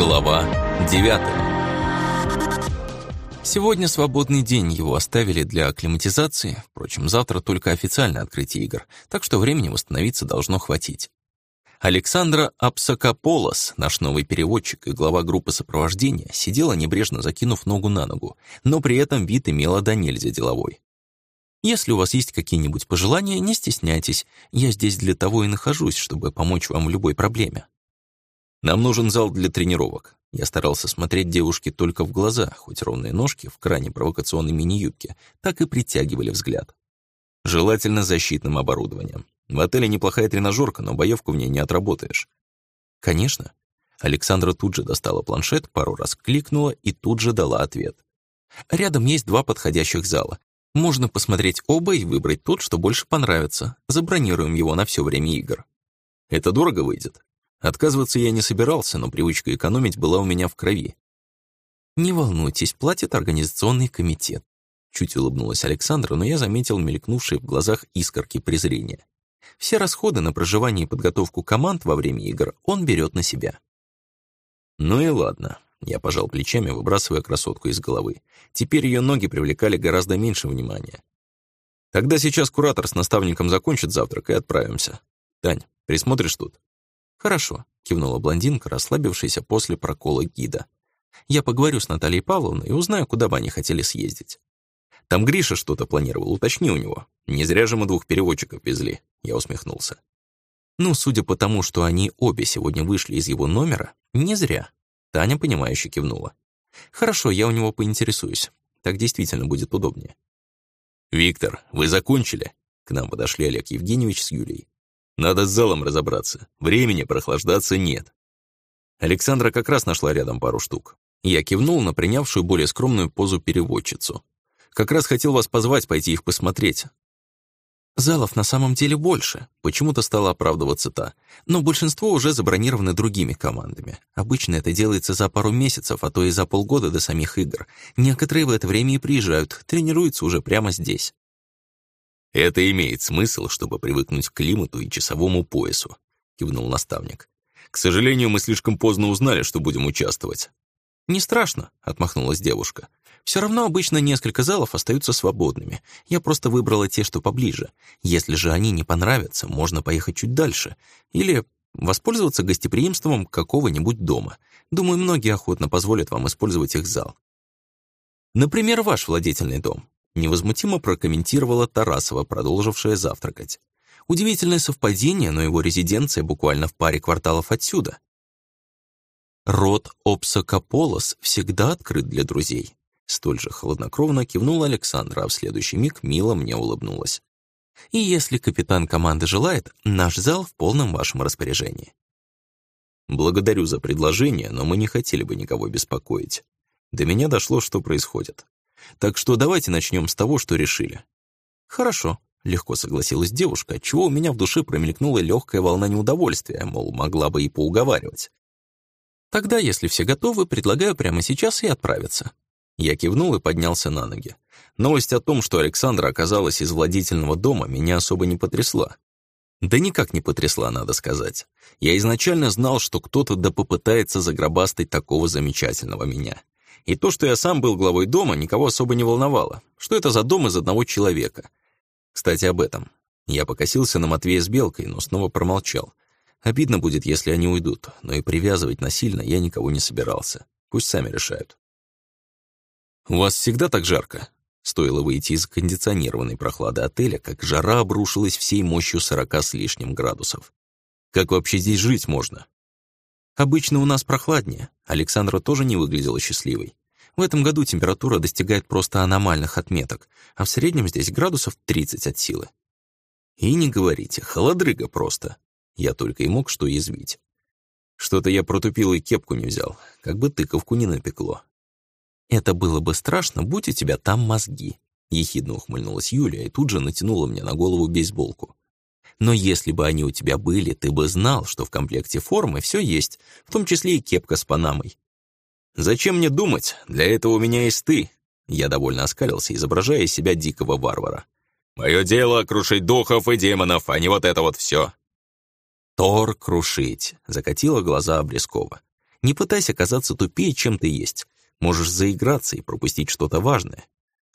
Глава 9 Сегодня свободный день, его оставили для акклиматизации. Впрочем, завтра только официальное открытие игр, так что времени восстановиться должно хватить. Александра Апсакополос, наш новый переводчик и глава группы сопровождения, сидела небрежно закинув ногу на ногу, но при этом вид имела до нельзя деловой. Если у вас есть какие-нибудь пожелания, не стесняйтесь. Я здесь для того и нахожусь, чтобы помочь вам в любой проблеме. Нам нужен зал для тренировок. Я старался смотреть девушке только в глаза, хоть ровные ножки в крайне провокационной мини-юбке так и притягивали взгляд. Желательно защитным оборудованием. В отеле неплохая тренажерка, но боевку в ней не отработаешь. Конечно. Александра тут же достала планшет, пару раз кликнула и тут же дала ответ. Рядом есть два подходящих зала. Можно посмотреть оба и выбрать тот, что больше понравится. Забронируем его на все время игр. Это дорого выйдет. Отказываться я не собирался, но привычка экономить была у меня в крови. «Не волнуйтесь, платит организационный комитет». Чуть улыбнулась Александра, но я заметил мелькнувшие в глазах искорки презрения. Все расходы на проживание и подготовку команд во время игр он берет на себя. Ну и ладно. Я пожал плечами, выбрасывая красотку из головы. Теперь ее ноги привлекали гораздо меньше внимания. Тогда сейчас куратор с наставником закончит завтрак и отправимся. Тань, присмотришь тут? Хорошо, кивнула блондинка, расслабившаяся после прокола гида. Я поговорю с Натальей Павловной и узнаю, куда бы они хотели съездить. Там Гриша что-то планировал, уточни у него. Не зря же мы двух переводчиков везли. Я усмехнулся. Ну, судя по тому, что они обе сегодня вышли из его номера, не зря. Таня, понимающе кивнула. «Хорошо, я у него поинтересуюсь. Так действительно будет удобнее». «Виктор, вы закончили?» К нам подошли Олег Евгеньевич с Юлей. «Надо с залом разобраться. Времени прохлаждаться нет». Александра как раз нашла рядом пару штук. Я кивнул на принявшую более скромную позу переводчицу. «Как раз хотел вас позвать пойти их посмотреть. Залов на самом деле больше, почему-то стала оправдываться та, но большинство уже забронированы другими командами. Обычно это делается за пару месяцев, а то и за полгода до самих игр. Некоторые в это время и приезжают, тренируются уже прямо здесь. «Это имеет смысл, чтобы привыкнуть к климату и часовому поясу», — кивнул наставник. «К сожалению, мы слишком поздно узнали, что будем участвовать». «Не страшно», — отмахнулась девушка. Все равно обычно несколько залов остаются свободными. Я просто выбрала те, что поближе. Если же они не понравятся, можно поехать чуть дальше. Или воспользоваться гостеприимством какого-нибудь дома. Думаю, многие охотно позволят вам использовать их зал. Например, ваш владетельный дом. Невозмутимо прокомментировала Тарасова, продолжившая завтракать. Удивительное совпадение, но его резиденция буквально в паре кварталов отсюда. Род Опсокополос всегда открыт для друзей. Столь же хладнокровно кивнула Александра, а в следующий миг мило мне улыбнулась. «И если капитан команды желает, наш зал в полном вашем распоряжении». «Благодарю за предложение, но мы не хотели бы никого беспокоить. До меня дошло, что происходит. Так что давайте начнем с того, что решили». «Хорошо», — легко согласилась девушка, чего у меня в душе промелькнула легкая волна неудовольствия, мол, могла бы и поуговаривать. «Тогда, если все готовы, предлагаю прямо сейчас и отправиться. Я кивнул и поднялся на ноги. Новость о том, что Александра оказалась из владительного дома, меня особо не потрясла. Да никак не потрясла, надо сказать. Я изначально знал, что кто-то да попытается загробастать такого замечательного меня. И то, что я сам был главой дома, никого особо не волновало. Что это за дом из одного человека? Кстати, об этом. Я покосился на Матвея с Белкой, но снова промолчал. Обидно будет, если они уйдут, но и привязывать насильно я никого не собирался. Пусть сами решают. «У вас всегда так жарко?» Стоило выйти из кондиционированной прохлады отеля, как жара обрушилась всей мощью сорока с лишним градусов. Как вообще здесь жить можно? Обычно у нас прохладнее. Александра тоже не выглядела счастливой. В этом году температура достигает просто аномальных отметок, а в среднем здесь градусов 30 от силы. И не говорите, холодрыга просто. Я только и мог что язвить. Что-то я протупил и кепку не взял, как бы тыковку не напекло. «Это было бы страшно, будь у тебя там мозги», — ехидно ухмыльнулась Юлия и тут же натянула мне на голову бейсболку. «Но если бы они у тебя были, ты бы знал, что в комплекте формы все есть, в том числе и кепка с панамой». «Зачем мне думать? Для этого у меня есть ты», — я довольно оскалился, изображая из себя дикого варвара. «Мое дело — крушить духов и демонов, а не вот это вот все. «Тор крушить», — закатила глаза Обрезкова. Не пытайся казаться тупее, чем ты есть. Можешь заиграться и пропустить что-то важное.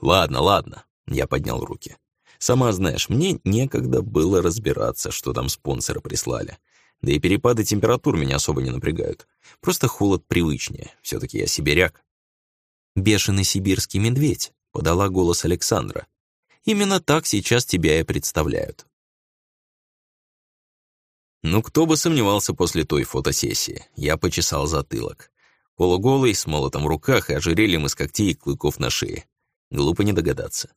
Ладно, ладно, я поднял руки. Сама знаешь, мне некогда было разбираться, что там спонсоры прислали. Да и перепады температур меня особо не напрягают. Просто холод привычнее. все таки я сибиряк. «Бешеный сибирский медведь», — подала голос Александра. «Именно так сейчас тебя и представляют». Ну, кто бы сомневался после той фотосессии. Я почесал затылок. Полуголый, с молотом в руках и ожерельем из когтей и клыков на шее. Глупо не догадаться.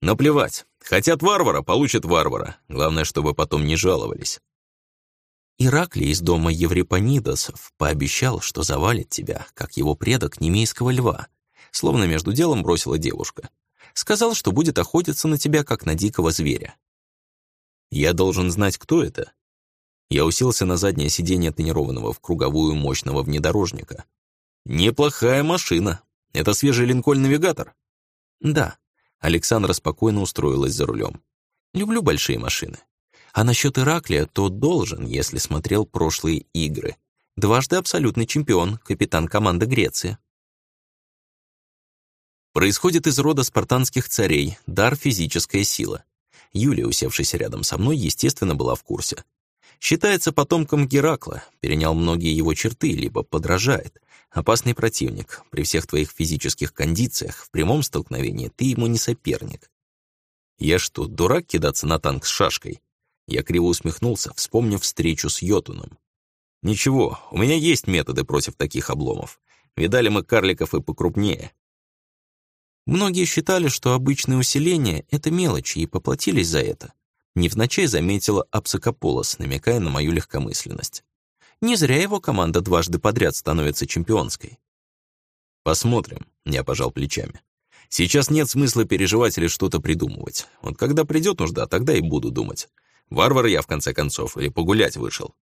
Но плевать. Хотят варвара, получат варвара. Главное, чтобы потом не жаловались. Ираклий из дома Еврипонидосов пообещал, что завалит тебя, как его предок немейского льва. Словно между делом бросила девушка. Сказал, что будет охотиться на тебя, как на дикого зверя. Я должен знать, кто это. Я уселся на заднее сиденье тренированного в круговую мощного внедорожника. Неплохая машина. Это свежий Линкольн-навигатор? Да. Александра спокойно устроилась за рулем. Люблю большие машины. А насчет Ираклия, то должен, если смотрел прошлые игры. Дважды абсолютный чемпион, капитан команды Греции. Происходит из рода спартанских царей, дар физическая сила. Юлия, усевшаяся рядом со мной, естественно, была в курсе. Считается потомком Геракла, перенял многие его черты, либо подражает. Опасный противник. При всех твоих физических кондициях в прямом столкновении ты ему не соперник. Я что, дурак кидаться на танк с шашкой? Я криво усмехнулся, вспомнив встречу с Йотуном. Ничего, у меня есть методы против таких обломов. Видали мы карликов и покрупнее. Многие считали, что обычное усиление — это мелочи, и поплатились за это. Невзначай заметила Апсакополос, намекая на мою легкомысленность. Не зря его команда дважды подряд становится чемпионской. Посмотрим, я пожал плечами. Сейчас нет смысла переживать или что-то придумывать. Вот когда придет нужда, тогда и буду думать. Варвар я, в конце концов, или погулять вышел.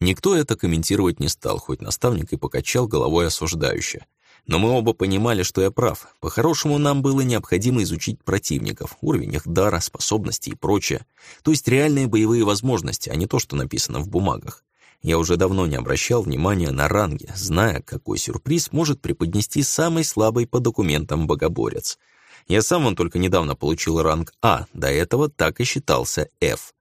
Никто это комментировать не стал, хоть наставник и покачал головой осуждающе. Но мы оба понимали, что я прав. По-хорошему, нам было необходимо изучить противников, уровень их дара, способностей и прочее. То есть реальные боевые возможности, а не то, что написано в бумагах. Я уже давно не обращал внимания на ранги, зная, какой сюрприз может преподнести самый слабый по документам богоборец. Я сам он только недавно получил ранг А, до этого так и считался F.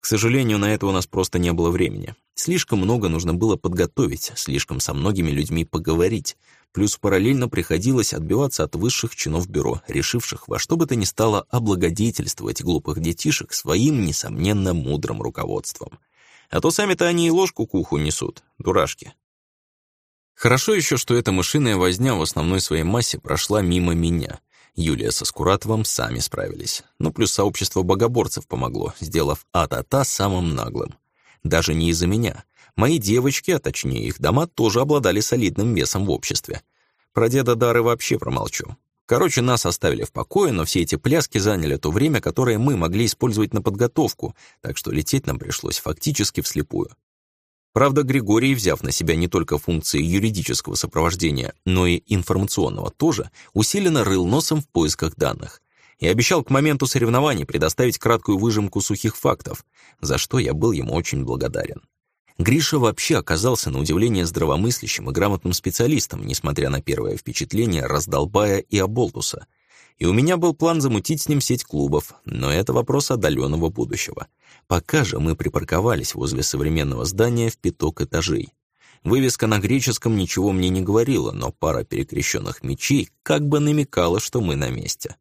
К сожалению, на это у нас просто не было времени. Слишком много нужно было подготовить, слишком со многими людьми поговорить. Плюс параллельно приходилось отбиваться от высших чинов бюро, решивших во что бы то ни стало облагодетельствовать глупых детишек своим, несомненно, мудрым руководством. А то сами-то они и ложку к уху несут, дурашки. Хорошо еще, что эта мышиная возня в основной своей массе прошла мимо меня. Юлия со Скуратовым сами справились. Ну, плюс сообщество богоборцев помогло, сделав а-та-та самым наглым. Даже не из-за меня. Мои девочки, а точнее их дома, тоже обладали солидным весом в обществе. Про деда Дары вообще промолчу. Короче, нас оставили в покое, но все эти пляски заняли то время, которое мы могли использовать на подготовку, так что лететь нам пришлось фактически вслепую. Правда, Григорий, взяв на себя не только функции юридического сопровождения, но и информационного тоже, усиленно рыл носом в поисках данных и обещал к моменту соревнований предоставить краткую выжимку сухих фактов, за что я был ему очень благодарен. Гриша вообще оказался на удивление здравомыслящим и грамотным специалистом, несмотря на первое впечатление раздолбая и оболтуса. И у меня был план замутить с ним сеть клубов, но это вопрос отдаленного будущего. Пока же мы припарковались возле современного здания в пяток этажей. Вывеска на греческом ничего мне не говорила, но пара перекрещенных мечей как бы намекала, что мы на месте.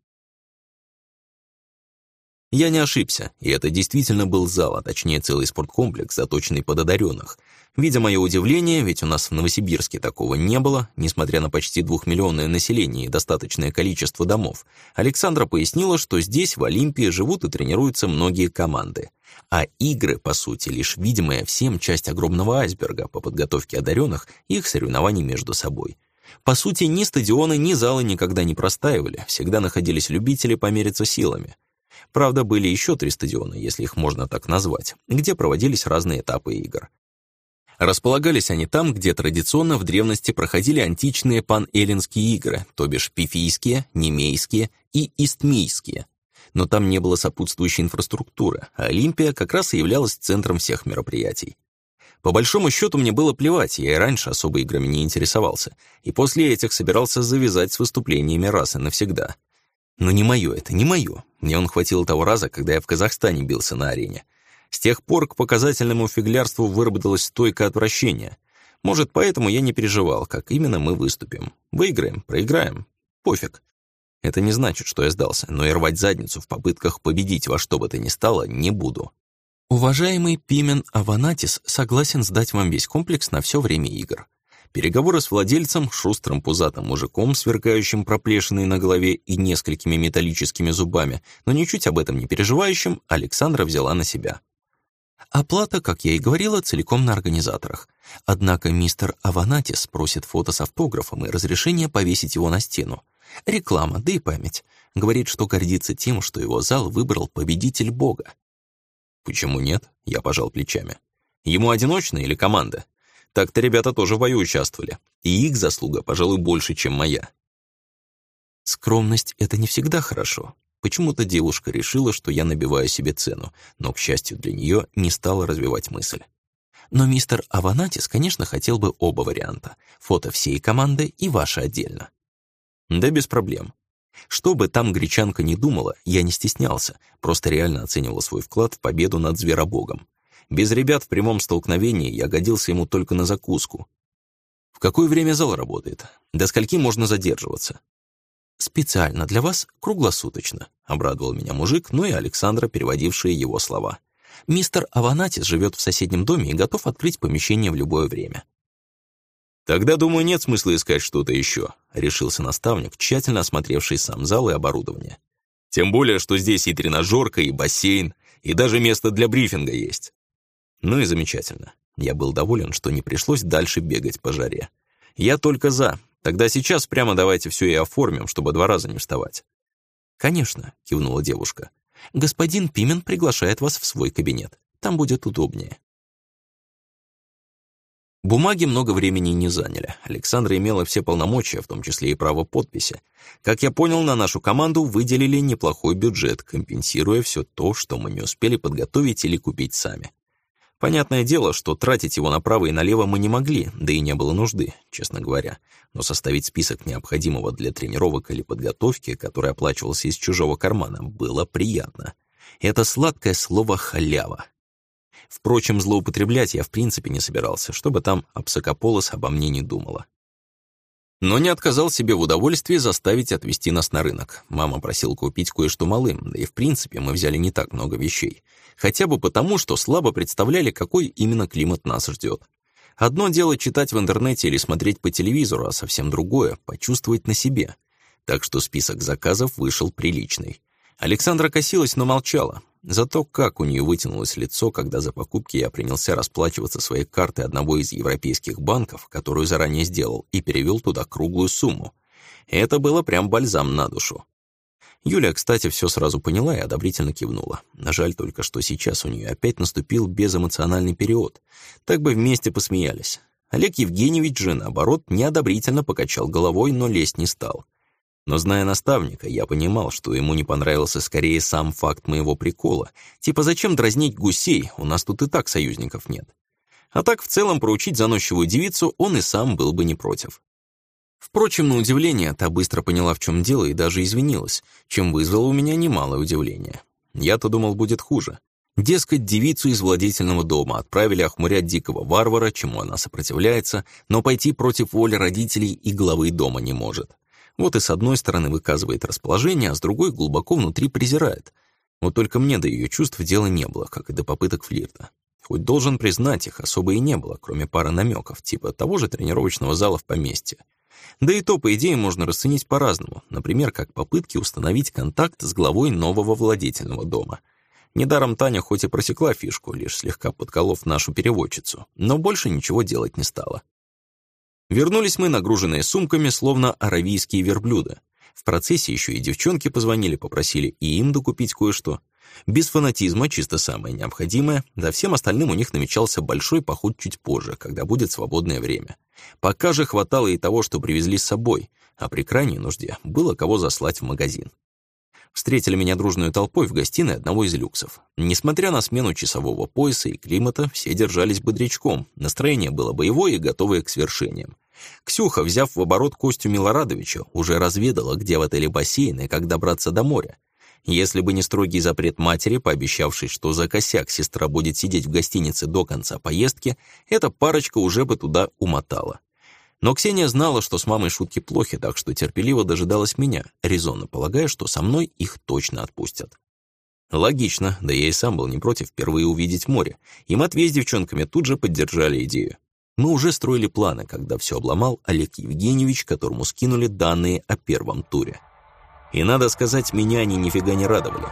Я не ошибся, и это действительно был зал, а точнее целый спорткомплекс, заточенный под одаренных. Видя мое удивление, ведь у нас в Новосибирске такого не было, несмотря на почти двухмиллионное население и достаточное количество домов, Александра пояснила, что здесь, в Олимпии, живут и тренируются многие команды. А игры, по сути, лишь видимая всем часть огромного айсберга по подготовке одаренных и их соревнований между собой. По сути, ни стадионы, ни залы никогда не простаивали, всегда находились любители помериться силами. Правда, были еще три стадиона, если их можно так назвать, где проводились разные этапы игр. Располагались они там, где традиционно в древности проходили античные панэллинские игры, то бишь пифийские, немейские и истмийские. Но там не было сопутствующей инфраструктуры, а Олимпия как раз и являлась центром всех мероприятий. По большому счету мне было плевать, я и раньше особо играми не интересовался, и после этих собирался завязать с выступлениями раз и навсегда. Но не мое это, не мое. Мне он хватило того раза, когда я в Казахстане бился на арене. С тех пор к показательному фиглярству выработалось стойкое отвращение. Может, поэтому я не переживал, как именно мы выступим. Выиграем, проиграем. Пофиг. Это не значит, что я сдался, но и рвать задницу в попытках победить во что бы то ни стало не буду. Уважаемый Пимен Аванатис согласен сдать вам весь комплекс на все время игр. Переговоры с владельцем, шустрым пузатым мужиком, сверкающим проплешиной на голове и несколькими металлическими зубами, но ничуть об этом не переживающим, Александра взяла на себя. Оплата, как я и говорила, целиком на организаторах. Однако мистер Аванатис просит фото с автографом и разрешение повесить его на стену. Реклама, да и память. Говорит, что гордится тем, что его зал выбрал победитель бога. Почему нет? Я пожал плечами. Ему одиночно или команда? Так-то ребята тоже в бою участвовали. И их заслуга, пожалуй, больше, чем моя. Скромность — это не всегда хорошо. Почему-то девушка решила, что я набиваю себе цену, но, к счастью для нее, не стала развивать мысль. Но мистер Аванатис, конечно, хотел бы оба варианта. Фото всей команды и ваше отдельно. Да без проблем. Что бы там гречанка не думала, я не стеснялся, просто реально оценивал свой вклад в победу над зверобогом. Без ребят в прямом столкновении я годился ему только на закуску. В какое время зал работает? До скольки можно задерживаться? «Специально для вас, круглосуточно», — обрадовал меня мужик, ну и Александра, переводившая его слова. «Мистер Аванатис живет в соседнем доме и готов открыть помещение в любое время». «Тогда, думаю, нет смысла искать что-то еще», — решился наставник, тщательно осмотревший сам зал и оборудование. «Тем более, что здесь и тренажерка, и бассейн, и даже место для брифинга есть». Ну и замечательно. Я был доволен, что не пришлось дальше бегать по жаре. Я только за, Тогда сейчас прямо давайте все и оформим, чтобы два раза не вставать». «Конечно», — кивнула девушка. «Господин Пимен приглашает вас в свой кабинет. Там будет удобнее». Бумаги много времени не заняли. Александра имела все полномочия, в том числе и право подписи. Как я понял, на нашу команду выделили неплохой бюджет, компенсируя все то, что мы не успели подготовить или купить сами. Понятное дело, что тратить его направо и налево мы не могли, да и не было нужды, честно говоря. Но составить список необходимого для тренировок или подготовки, который оплачивался из чужого кармана, было приятно. Это сладкое слово «халява». Впрочем, злоупотреблять я в принципе не собирался, чтобы там Апсакополос обо мне не думала. Но не отказал себе в удовольствии заставить отвезти нас на рынок. Мама просила купить кое-что малым, да и в принципе мы взяли не так много вещей. Хотя бы потому, что слабо представляли, какой именно климат нас ждет. Одно дело читать в интернете или смотреть по телевизору, а совсем другое — почувствовать на себе. Так что список заказов вышел приличный. Александра косилась, но молчала. Зато как у нее вытянулось лицо, когда за покупки я принялся расплачиваться своей картой одного из европейских банков, которую заранее сделал, и перевел туда круглую сумму. Это было прям бальзам на душу. Юля, кстати, все сразу поняла и одобрительно кивнула. Жаль только, что сейчас у нее опять наступил безэмоциональный период. Так бы вместе посмеялись. Олег Евгеньевич же, наоборот, неодобрительно покачал головой, но лезть не стал. Но зная наставника, я понимал, что ему не понравился скорее сам факт моего прикола. Типа, зачем дразнить гусей, у нас тут и так союзников нет. А так, в целом, проучить заносчивую девицу он и сам был бы не против. Впрочем, на удивление, та быстро поняла, в чем дело, и даже извинилась, чем вызвало у меня немалое удивление. Я-то думал, будет хуже. Дескать, девицу из владетельного дома отправили охмурять дикого варвара, чему она сопротивляется, но пойти против воли родителей и главы дома не может. Вот и с одной стороны выказывает расположение, а с другой глубоко внутри презирает. Вот только мне до ее чувств дела не было, как и до попыток флирта. Хоть должен признать, их особо и не было, кроме пары намеков, типа того же тренировочного зала в поместье. Да и то, по идее, можно расценить по-разному, например, как попытки установить контакт с главой нового владетельного дома. Недаром Таня хоть и просекла фишку, лишь слегка подколов нашу переводчицу, но больше ничего делать не стала. Вернулись мы, нагруженные сумками, словно аравийские верблюды. В процессе еще и девчонки позвонили, попросили и им докупить кое-что. Без фанатизма, чисто самое необходимое, за всем остальным у них намечался большой поход чуть позже, когда будет свободное время. Пока же хватало и того, что привезли с собой, а при крайней нужде было кого заслать в магазин. Встретили меня дружной толпой в гостиной одного из люксов. Несмотря на смену часового пояса и климата, все держались бодрячком. Настроение было боевое и готовое к свершениям. Ксюха, взяв в оборот Костю Милорадовича, уже разведала, где в отеле бассейн и как добраться до моря. Если бы не строгий запрет матери, пообещавшей, что за косяк сестра будет сидеть в гостинице до конца поездки, эта парочка уже бы туда умотала. Но Ксения знала, что с мамой шутки плохи, так что терпеливо дожидалась меня, резонно полагая, что со мной их точно отпустят. Логично, да я и сам был не против впервые увидеть море, и Матвей с девчонками тут же поддержали идею. Мы уже строили планы, когда все обломал Олег Евгеньевич, которому скинули данные о первом туре. И надо сказать, меня они нифига не радовали.